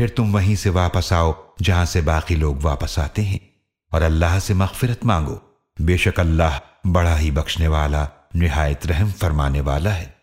پھر تم وہیں سے واپس آؤ جہاں سے باقی لوگ واپس آتے ہیں۔ اور اللہ سے مغفرت مانگو۔ بے شک اللہ بڑا ہی بخشنے والا، نہایت رحم فرمانے والا ہے۔